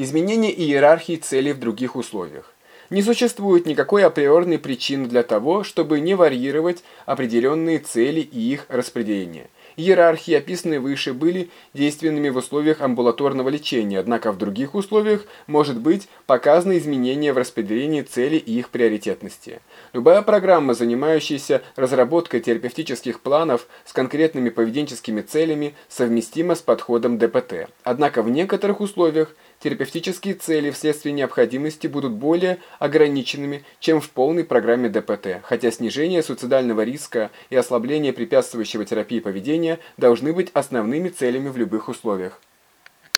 Изменение иерархии целей в других условиях. Не существует никакой априорной причины для того, чтобы не варьировать определенные цели и их распределение. Иерархии, описанные выше, были действенными в условиях амбулаторного лечения, однако в других условиях может быть показано изменение в распределении целей и их приоритетности. Любая программа, занимающаяся разработкой терапевтических планов с конкретными поведенческими целями, совместима с подходом ДПТ. Однако в некоторых условиях терапевтические цели вследствие необходимости будут более ограниченными, чем в полной программе ДПТ, хотя снижение суицидального риска и ослабление препятствующего терапии поведения должны быть основными целями в любых условиях.